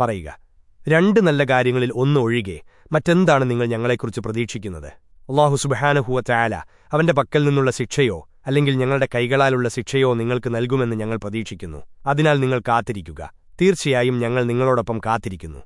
പറയുക രണ്ട് നല്ല കാര്യങ്ങളിൽ ഒന്ന് ഒഴികെ മറ്റെന്താണ് നിങ്ങൾ ഞങ്ങളെക്കുറിച്ച് പ്രതീക്ഷിക്കുന്നത്? അള്ളാഹു സുബഹാനഹുവ ചായാല അവന്റെ പക്കൽ നിന്നുള്ള ശിക്ഷയോ അല്ലെങ്കിൽ ഞങ്ങളുടെ കൈകളാലുള്ള ശിക്ഷയോ നിങ്ങൾക്ക് നൽകുമെന്ന് ഞങ്ങൾ പ്രതീക്ഷിക്കുന്നു. അതിനാൽ നിങ്ങൾ കാത്തിരിക്കുക. തീർച്ചയായും ഞങ്ങൾ നിങ്ങളോടൊപ്പം കാത്തിരിക്കുന്നു.